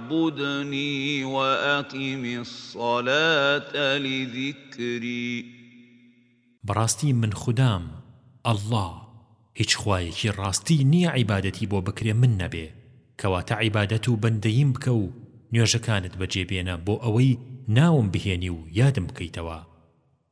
فاعبدنی وأقم الصلاة لذکری. بەڕاستی من خودام، اللە، هیچ خوایەکی ڕاستی نییە عیبادەتی بۆ بکرێ من نەبێ، کەواتە عیبادەت و بەندەییم بکە و نوێژەکانت بەجێ بێنە بۆ ئەوەی ناوم بهێنی و یادم بکەیتەوە.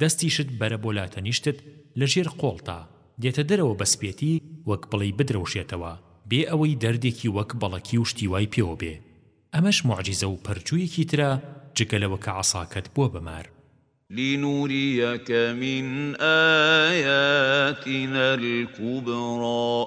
دەستیشت بەرە بۆ لاتەنیشتت لە ژێر قۆڵتا، دێتە دەرەوە بە سپێتی وەک بڵێی بدرەوشێتەوە، بێ ئەوەی دەردێکی وەک بەڵەکی و شتی وای پێوە بێ. ئەمەش موعجیزە و پەرجوویەکی ترە جگە لەوە کە عەساکەت بووە بە مار. لنریک من آیاتنا الکبری.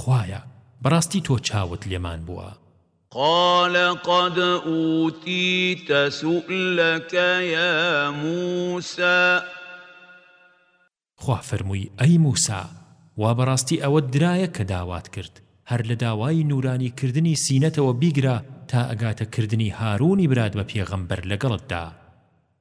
خوایە، بەڕاستی تۆ چاوت لێمان بووە. قال قد أوتیت سؤلک یا موسی. خوا فەرمووی، ئەی موسی، وا بەڕاستی ئەوەت درایە کە داوات کرد، هەر لە داوای نوورانی کردنی سینەتەوە بیگرە تا ئەگاتە کردنی هارونی برات بە پێغەمبەر لەگەڵتدا.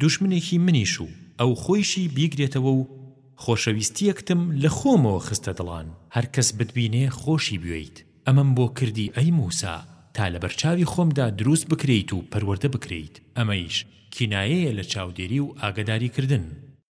دوژمنێکی منیش و ئەو خۆیشی بیگرێتەوە و خۆشەویستیەکتم لە خۆمەوە خستە دڵان هەر کەس بتبینێ خۆشی بوێیت ئەمەم بۆ کردی ئەی موسا تا لەبەر چاوی خۆمدا دروست بکرێیت و پەروەردە بکرێیت ئەمەیش کینایەیە لە چاودێری و ئاگەداری کردن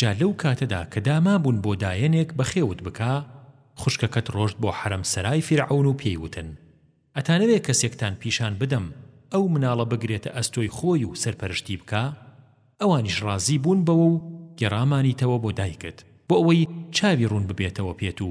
جا لەو کاتەدا کە دامابوون بۆ دایەنێک بەخێوت بکا، خوشکەکەت ڕۆشت بۆ حەرەم سەرای فیرعەون و پێی وتن، ئەتانەوێ کەسێکتان پیشان بدەم ئەو مناڵە بگرێتە ئەستۆی خۆی و سەرپەرشتی بکا؟ ئەوانیش ڕازی بوون بەوە و گێڕامانیتەوە بۆ دایکت، بۆ ئەوەی چاوی ڕوون ببێتەوە پێت و،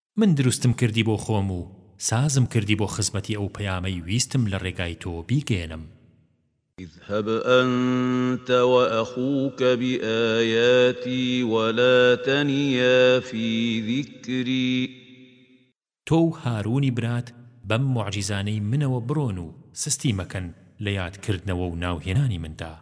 من دروستم کردی بۆ خۆم و سازم کردی بۆ خزمەتی ئەو پەیامەی ویستم لە ڕێگای تۆ بیگەیەنم. اذهب انت واخوک بآیاتی ولا تنیا فی ذکری. تۆ و هارونی برات بەم موعجیزانەی منەوە بڕۆن و سستی مەکەن لە یادکردنەوە و ناوهێنانی مندا.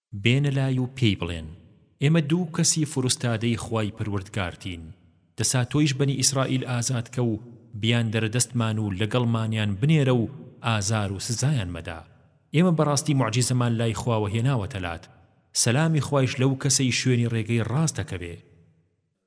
بێنە لای و پێی بڵێن، ئێمە دوو کەسی فروستادەی خوای پەروەردگارتین، دەسا تۆیش بەنی ئیسرائیل ئازاد کە و بیاندەرە دەستمان و لەگەڵمانیان بنێرە و ئازار و سزایان مەدە، ئێمە بەڕاستی موعجیزەمان لای خواوە هێناوەتە لات، سەلامی خوایش لەو کەسەی شوێنی ڕێگەی ڕاست دەکەوێ.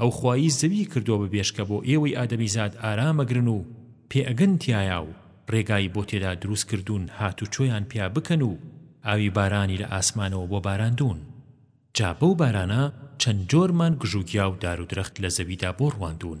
ئەو خوایی زەوی کردووە بە بێشکە بۆ ئێوەی ئادەمیزاد ئارام ئەگرن و پێ ئەگەن تیایا و ڕێگای بۆ تێدا دروست کردوون هاتوچۆیان پیا بکەن و ئاوی بارانی لە ئاسمانەوە بۆ باراندوون جا بەو بارانە چەند جۆرمان گژوگیا و دارودرەخت لە زەویدا بۆ ڕواندوون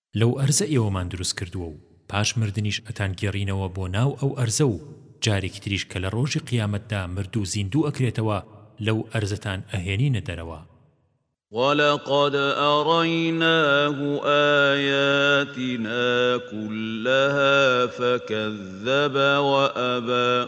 لەو ئەرزە ئێوەمان دروست کردووە و پاش مردنیش ئەتان گێڕینەوە بۆ ناو ئەو ئەرزە و جارێکی تریش کە لە ڕۆژی قیامەتدا مردوو زیندوو ئەکرێتەوە لەو ئەرزەتان ئەهێنینە دەرەوە. وَلَقَدْ أَرَیْنَاهُ آیَاتِنَا کُلَّهَا فَکَذَّبَ وَأَبَىٰ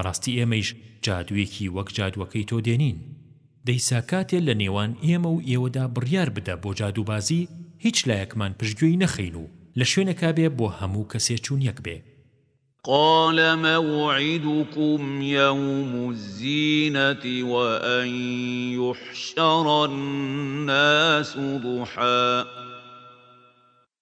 بەڕاستی ئێمەیش جادوویەکی وەک جادووەکەی تۆ دێنین. دەیسا کاتێ لە نێوان ئێمە و ئێوەدا بڕیار بدە بۆ جادووبازی هیچ لایەکمان پشتگوێی نەخەین و لە شوێنێکا بێ بۆ هەموو کەسێ چوون یەک بێ. قال موعدكم یوم الزینة وان یحشر الناس ضحی.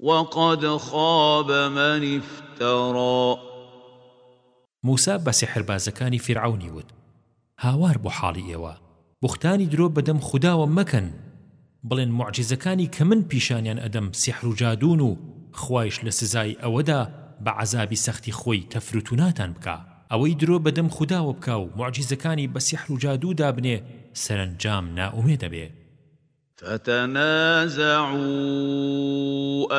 وقد خاب من افترا. موسا بە سیحربازەکانی فیرعەونی وت، هاوار بۆ حاڵی ئێوە، بوختانی درۆ بەدەم خوداوە مەکەن، بڵێن موعجیزەکانی کە من پیشانیان ئەدەم سیحرو جادوون و خوایش لە سزای ئەوەدا بە عەزابی سەختی خۆی تەفروتوناتان بکا، ئەوەی درۆ بەدەم خوداوە بکا و موعجیزەکانی بە سیحرو جادوو دابنێ سەرەنجام نائومێدەبێ. فتنازعوا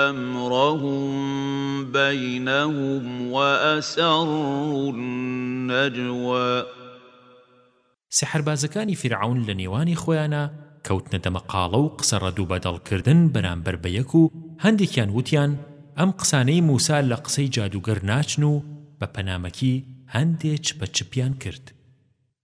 امرهم بینهم واسروا النجوی. سحربازەکانی فیرعەون لە نێوانی خۆیانا کەوتنە دەمەقاڵە و قسە ڕەد و بەدەڵ کردن بەرامبەر بە یەک و هەندێکیان وتیان ئەم قسانەی موسا لە قسەی جادووگەر ناچن و بە پەنامەکی هەندێ چپە چپیان کرد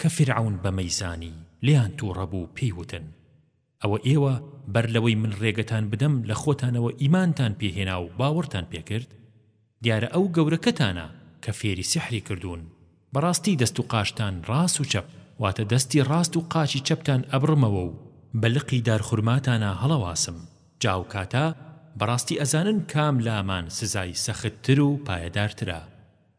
کە فیرعەون بەمەی زانی لێیان تووڕە بوو پێی وتن، ئەوە ئێوە بەر لەوەی من رێگەتان بدەم لە خۆتانەوە ئیمانتان پێ هێنا و باوەڕتان پێ کرد؟ دیارە ئەو گەورەکەتانە کە فێری سیحری کردوون، بەڕاستی دەست و قاچتان راست و چەپ، واتە دەستی راست و قاچی چەپتان ئەبڕمەوە و بە لقی دارخورماتانا هەڵەواسم، جا ئەو کاتە بەڕاستی ئەزانن کام لامان سزای سەختتر و پایەدارترە.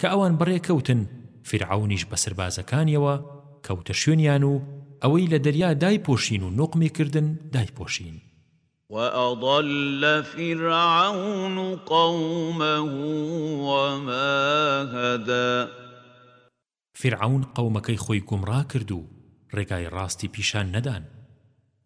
کە ئەوان بەڕێ کەوتن فیرعەونیش بە سربازەکانیەوە کەوتە شوێنیان و ئەوەی لە دەریا دایپۆشین و نوقمی کردن دایپۆشین. وأضل فرعون قومه وما هدی. فیرعەون قەومەکەی خۆی گومڕا کرد و ڕێگای ڕاستی پیشان نەدان.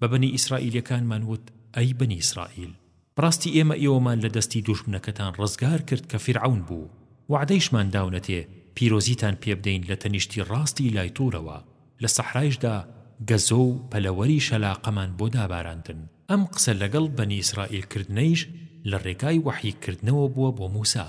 بە بەنی ئیسرائیلیەکانمان وت، ئەی بەنی ئیسرائیل، بەڕاستی ئێمە ئێوەمان لە دەستی دوژمنەکەتان ڕزگار کرد کە فیرعەون بوو، وەعدەیشمان داونەتێ پیرۆزیتان پێ بدەین لە تەنیشتی ڕاستی لای طورەوە، لە سەحرایشدا گەزۆ و پەلەوەری شەلاقەمان بۆ داباراندن، ئەم قسە لەگەڵ بەنی ئیسرائیل کردنەیش لە ڕێگای وەحی کردنەوە بووە بۆ موسا.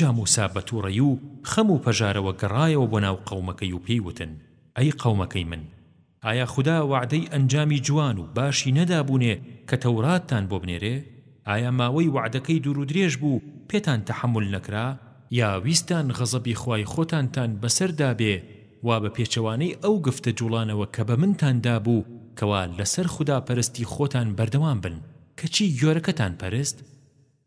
جا موسا بە تووڕەیی و خەم و پەژارەوە گەڕایەوە بۆ ناو قەومەکەی و پێی وتن، ئەی قەومەکەی من! ئایا خودا وەعدەی ئەنجامی جوان و باشی نەدابوونێ کە تەوراتتان بۆ بنێرێ؟ ئایا ماوەی وەعدەکەی دوورودرێژ بوو پێتان تەحەمول نەکرا؟ یا ویستتان غەزەبی خوای خۆتانتان بەسەر دابێ وا بە پێچەوانەی ئەو گفت جووڵانەوە کە بە منتان دابوو کەوا لەسەر خودا پەرستی خۆتان بەردەوام بن، کەچی گۆرەکەتان پەرست؟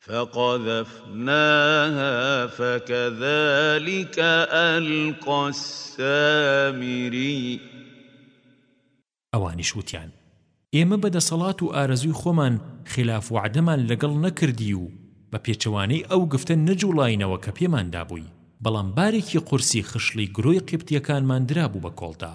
فقذفناها فکذلک القی السامری. ئەوانیش وتیان، ئێمە بە دەسەڵات و ئارەزووی خۆمان خیلاف وەعدەمان لەگەڵ نەکردی و بە پێچەوانەی ئەو گفتە نەجوڵاینەوە کە پێمان دابووی، بەڵام بارێکی قورسی خشڵی گرۆی قیبتییەکانمان درابوو بە کۆڵدا.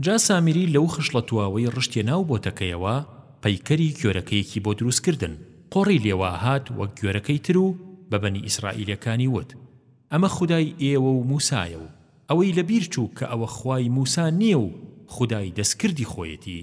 جا سامیری لەو خشڵە تواوەی ڕشتیە ناو بۆتەکەیەوە پەیکەری گوێرەکەیەکی بۆ دروست کردن قۆڕی لێوا هات وەک گوێرەکەی تر و بە بەنی ئیسرائیلەکانی وت ئەمە خودای ئێوە و موسایە و ئەوەی لە بیر چوو کە ئەوە خوای موسا نیە و خودای دەستکردی خۆیەتی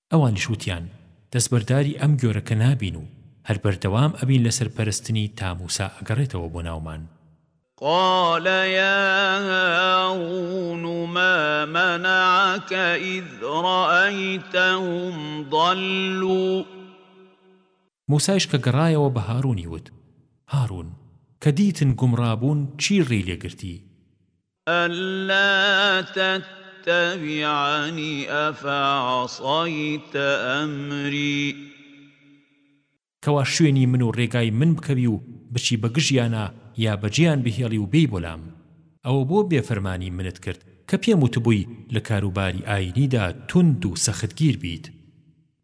ئەوانیش وتیان، دەستبەرداری ئەم گۆرەکە نابین و هەر بەردەوام ئەبین لەسەر پەرستنی تا موسا ئەگەڕێتەوە بۆ ناومان. قال يا هارون ما منعك إذ رأيتهم ضلوا. موسایش کە گەڕایەوە بە هارونی وت، هارون! کە دیتن گومڕابوون چی ڕێی لێگرتی؟ ألا تتبعن أفعصیت أمری. کوا شوێنی من و ڕێگای من بکەوی و بچی بە گژیانا یا بە جێیان بهێڵی و بێی بۆ لام؟ ئەوە بۆ بێ فەرمانی منت کرد کە پێم وتبووی لە کاروباری ئایینیدا توند و سەختگیر بیت؟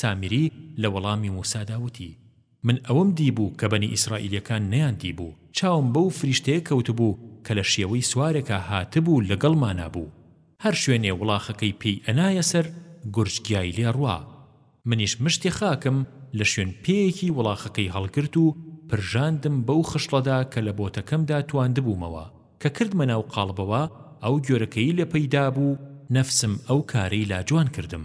سامری لە وەڵامی موسادا وتی، من ئەوەم دیبوو کە بەنی ئیسرائیلیەکان نەیان دیبوو، چاوم بەو فریشتەیە کەوتبوو کە لە شێوەی سوارێکا هاتبوو لەگەڵمانا بوو، هەر شوێنێ وڵاخەکەی پێی ئەنایە سەر گورج گیای لێ ڕوا، منیش مشتی خاکم لە شوێن پێیەکی وڵاخەکەی هەڵگرت و پرژاندم بەو خشڵەدا کە لە بۆتەکەمدا تواندبوومەوە، کە کردمە ناو قاڵبەوە ئەو گۆرەکەی لە پەیدا بوو، نەفسم ئەو کارەی لا جوان کردم.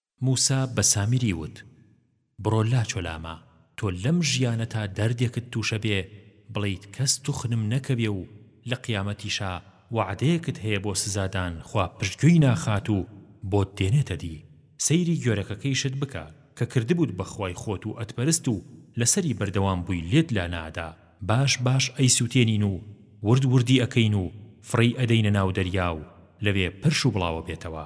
موسا بە سامیری وت، بڕۆ لاچۆ لامە، تۆ لەم ژیانە تا دەردێکت تووشە بێ بڵێیت کەس توخنم نەکەوێ و لە قیامەتیشا وەعدەیەکت هەیە بۆ سزادان خوا پشتگوێی ناخات و بۆت دێنێتە دی، سەیری گۆرەکەکەیشت بکە کە کردبووت بە خوای خۆت و ئەتپەرست و لەسەری بەردەوام بووی لێت لا نادا، باش باش ئەیسووتێنین و ورد وردی ئەکەین و فڕێی ئەدەینە ناو دەریا و لەوێ پرش و بڵاوە بێتەوە.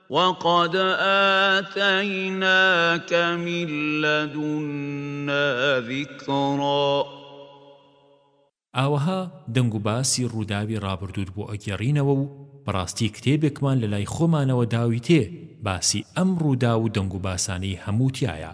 وقد آتیناک من لدنا ذکرا. ئاوەها دەنگ و باسی ڕووداوی ڕابردووت بۆ ئەگێڕینەوە و بەڕاستی کتێبێکمان لە لای خۆمانەوە داویتێ باسی ئەم ڕووداو و دەنگ و باسانەی هەموو تیایە.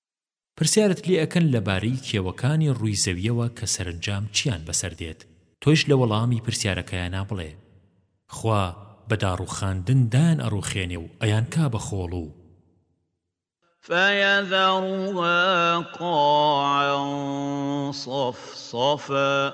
پرسیارت لێ ئەکەن لەبارەی کێوەکانی ڕووی زەویەوە کە سەرەنجام چیان بەسەر دێت تۆیش لە وەڵامی پرسیارەکەیانا بڵێ خوا بە داڕووخاندن دایان ئەڕووخێنێ و ئەیانکا بە خۆڵ و فَيَذَرُهَا قَاعًا صَفْصَفًا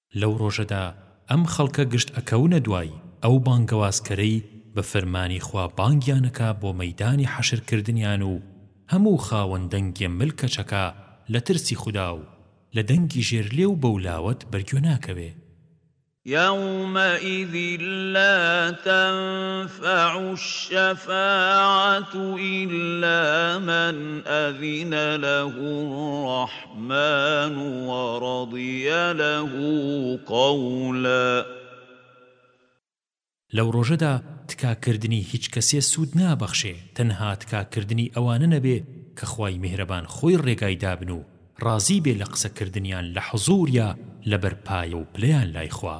لەو ڕۆژەدا ئەم خەڵکە گشت ئەکەونە دوای ئەو بانگەوازکەرەی بە فەرمانی خوا بانگیان ئەکا بۆ مەیدانی حەشر کردنیان و هەموو خاوەن دەنگێ مل کەچەکە لە ترسی خودا و لە دەنگی ژێر لێو بەو لاوەت بەرگوێ ناکەوێ. یەومەئیذ لا تەنفع الشەفاعەتو ئیلا من ئەذینە لەهو الرحمن. الرحمن ورضی له قولا. لەو ڕۆژەدا تکاکردنی هیچ کەسێ سوود نابەخشێ تەنها تکاکردنی ئەوانە نەبێ کە خوای میهرەبان خۆی ڕێگای دابن و ڕازی بێ لە قسەکردنیان لە حزووریا لەبەر پایە و پلەیان لای خوا.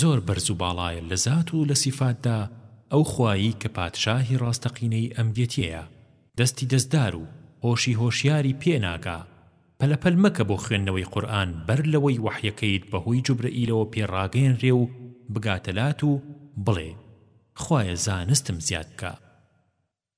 زۆر بەرز و باڵایە لە زات و لە سیفاتدا ئەو خوایەی کە پادشاهی ڕاستەقینەی ئەم گێتیەیە دەستی دەستدار و هۆشی هۆشیاری پێ ناگا پەلە پەل مەکە بۆ خوێندنەوەی قورئان بەر لەوەی وەحیەکەیت بەهۆی جوبرەئیلەوە پێ ڕاگەیەنرێ و بگاتە لات و بڵێ خوایە زانستم زیاد بکە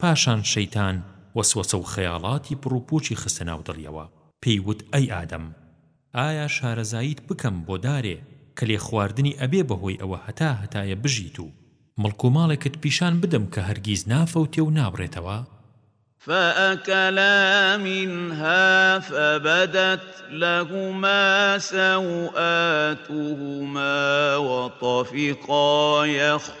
پاشان شەیتان وەسوەسە و خەیاڵاتی پڕوپووچی خستە ناو دڵیەوە، پێی وت ئەی ئادەم! ئایا شارەزاییت بکەم بۆ دارێ کە لێخواردنی ئەبێ بەهۆی ئەوە هەتا هەتایە بژیت و مڵک و ماڵێکت پیشان بدەم کە هەرگیز نافەوتێ و نابڕێتەوە؟ فَأَكَلَا مِنْهَا فَبَدَتْ لَهُمَا سَوْآتُهُمَا وَطَفِقَا يَخْصِفَانِ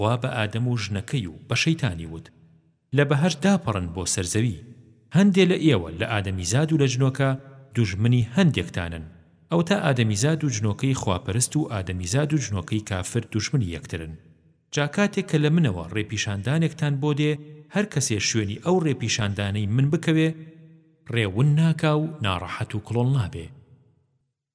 خوا بە ئادەم و ژنەکەی و بە شەیتانی وت، لە بەهەشت داپەڕن بۆ سەر زەوی، هەندێ لە ئێوە، لە ئادەمیزاد و لە جنۆکە، دوژمنی هەندێکتانن، ئەوەتا ئادەمیزاد و جنۆکەی خواپەرست و ئادەمیزاد و جنۆکەی کافر دوژمنی یەکترن. جا کاتێک کە لە منەوە ڕێپیشاندانێکتان بۆ دێ، هەر کەسێ شوێنی ئەو ڕێپیشاندانەی من بکەوێ، ڕێ ون ناکا و ناڕەحەت و کڵۆڵ نابێ.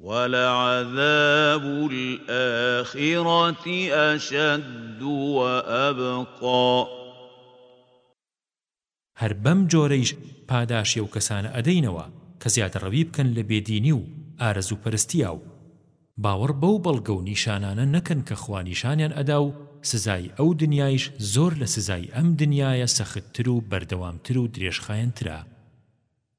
وَلَعَذَابُ الْآخِرَةِ أَشَدُّ وَأَبْقَىٰ هەر بەم جۆرەیش پاداشی ئەو کەسانە ئەدەینەوە کە زیادەڕەوی بکەن لە بێدینی و ئارەزوو پەرستیا و باوەڕ بەو بەڵگە و نیشانانە نەکەن کە خوا نیشانیان ئەدا و سزای ئەو دنیایش زۆر لە سزای ئەم دنیایە سەختتر و بەردەوامتر و درێژخایەنترە.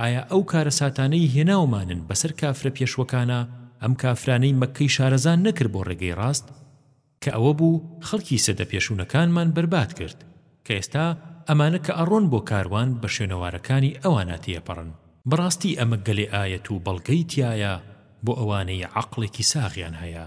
ئایا ئەو کارەساتانەی هێناومانن بەسەر کافرە پێشوەکانا ئەم کافرانەی مەککەی شارەزا نەکرد بۆ ڕێگەی ڕاست کە ئەوە بوو خەڵکی سەدە پێشونەکانمان بەرباد کرد کە ئێستا ئەمانە کە ئەڕۆن بۆ کاروان بە شوێنەوارەکانی ئەوانا تێئەپەڕن بەڕاستی ئەمە گەلێ ئایەت و بەڵگەی تیایە بۆ ئەوانەی عەقڵێکی ساغیان هەیە.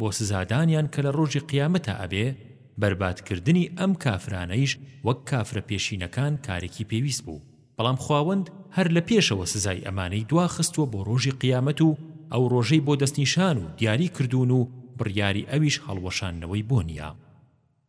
بۆ سزادانیان کە لە ڕۆژی قیامەتا ئەبێ، بەرباد کردنی ئەم کافرانەیش وەک کافرە پێشینەکان کارێکی پێویست بوو، بەڵام خواوەند هەر لە پێشەوە سزای ئەمانەی دوا خستووە بۆ ڕۆژی قیامەت و ئەو ڕۆژەی بۆ دەستنیشان و دیاری کردوون و بڕیاری ئەویش هەڵوەشاندنەوەی بۆ نییە.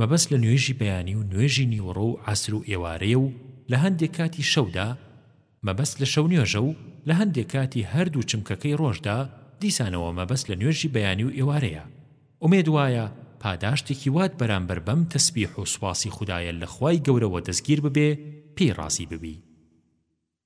مەبەست لە نوێژی بەیانی و نوێژی نیوەڕۆ و عەسر و ئێوارەیە و لە هەندێک کاتی شەودا، مەبەست لە شەونوێژە و لە هەندێک کاتی هەردوو چمکەکەی ڕۆژدا، دیسانەوە مەبەست لە نوێژی بەیانی و ئێوارەیە. ئومێد وایە پاداشتێکی وات بەرامبەر بەم تەسبیح و سوپاسی خودایە لە خوای گەورەوە دەستگیر ببێ پێی ڕازی ببی.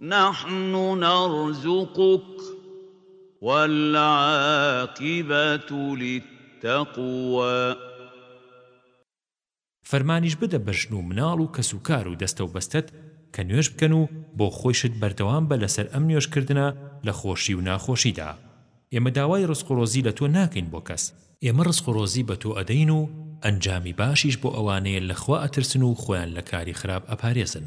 نحن نرزقک والعاقبة للتقوی. فەرمانیش بدە بە ژن و مناڵ و کەس و کار و دەستە و بەستەت کە نوێژ بکەن و بۆ خۆیشت بەردەوام بە لەسەر ئەم نوێژ کردنە لە خۆشی و ناخۆشیدا. ئێمە داوای ڕزق و ڕۆزی لە تۆ ناکەین بۆ کەس. ئێمە ڕزق و ڕۆزی بە تۆ ئەدەین و ئەنجامی باشیش بۆ ئەوانەیە لە خوا ئەترسن و خۆیان لە کاری خراپ ئەپارێزن.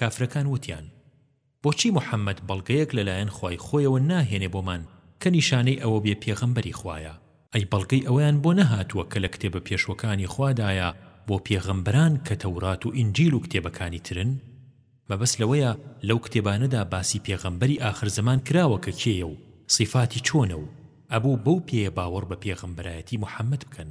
کافرەکان وتیان، بۆچی محەممەد بەڵگەیەک لەلایەن خوای خۆیەوە ناهێنێ بۆمان کە نیشانەی ئەوە بێ پێغەمبەری خوایە؟ ئەی بەڵگەی ئەوەیان بۆ نەهاتووە کە لە کتێبە پێشوەکانی خوادایە بۆ پێغەمبەران کە تەورات و ئینجیل و کتێبەکانی ترن؟ مەبەست لەوەیە لەو کتێبانەدا باسی پێغەمبەری ئاخر زەمان کراوە کە کێیە و سیفاتی چۆنە و ئەبوو بەو پێیە باوەڕ بە پێغەمبەرایەتی محەممەد بکەن.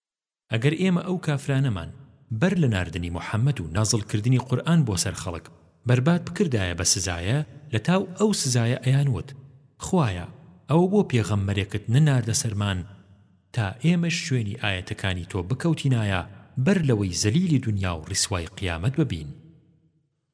ئەگەر ئێمە ئەو کافرانەمان بەر لە ناردنی محمد و نازڵ کردنی قورئان بۆ سەر خەڵک بەرباد بکردایە بە سزایە لەتاو ئەو سزایە ئەیان وت خوایە ئەوە بۆ پێغەممەرێکت نەناردە سەرمان تا ئێمەش شوێنی ئایەتەکانی تۆ بکەوتینایە بەر لەوەی زەلیلی دونیا و ڕیسوای قیامەت ببین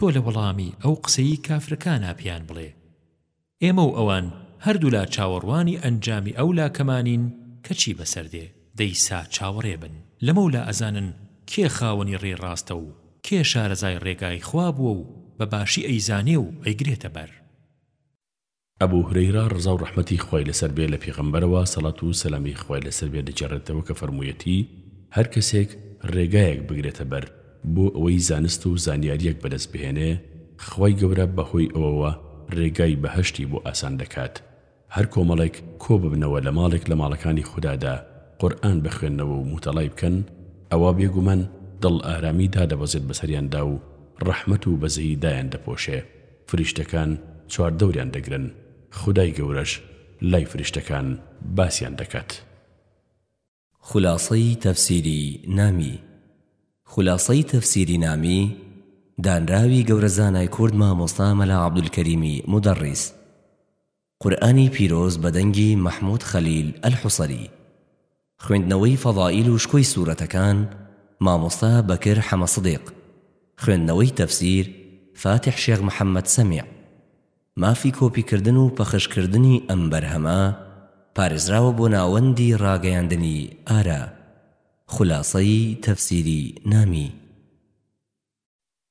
تۆ لە وەڵامی ئەو قسەی کافرەکانا پێیان بڵێ، ئێمە و ئەوان هەردوولا چاوەڕوانی ئەنجامی ئەو لاکەمانین کە چی بەسەر دێ، دەی سا چاوەڕێ بن، لەمەولا ئەزانن کێ خاوەنی ڕێی ڕاستە و کێ شارەزای ڕێگای خوا بووە و بە باشی ئەیزانێ و ئەیگرێتە بەر. ئەبو هورەیرە ڕەزاو ڕەحمەتی خوای لەسەر بێ لە پێغەمبەرەوە سەڵات و سەلامی خوای لەسەر بێ دەگێڕێتەوە کە فەرموویەتی، هەر کەسێک ڕێگایەک بگرێتە بەر بۆ ئەوەی زانست و زانیاریەک بەدەست بهێنێ خوای گەورە بە هۆی ئەوەوە ڕێگای بەهەشتی بۆ ئاسان دەکات هەر کۆمەڵێک کۆ ببنەوە لە ماڵێک لە ماڵەکانی خودادا قورئان بخوێننەوە و موتەڵای بکەن ئەوا بێگومان دڵ ئارامی دادەبەزێت بەسەریاندا و ڕەحمەت و بەزەیی دایان دەپۆشێ. فریشتەکان چواردەوریان دەگرن، خودای گەورەش لای فریشتەکان باسیان دەکات. خولاسەی تەفسیری نامی خولاسەی تەفسیری نامی دانراوی گەورە زانای کورد مامۆستا مەلا عەبدولکەریمی مودەڕیس. قورئانی پیرۆز بە دەنگی مەحمود خەلیل ئەلحوسری خوێندنەوەی فەضائیل و شکۆی سورەتەکان مامۆستا بەکر حەمە سدیق خوێندنەوەی تەفسیر فاتیح شێخ محەمەد سەمیع مافی کۆپی کردن و پەخش کردنی ئەم بەرهەمە پارێزراوە بۆ ناوەندی ڕاگەیاندنی ئارا خولاسەی تەفسیری نامی.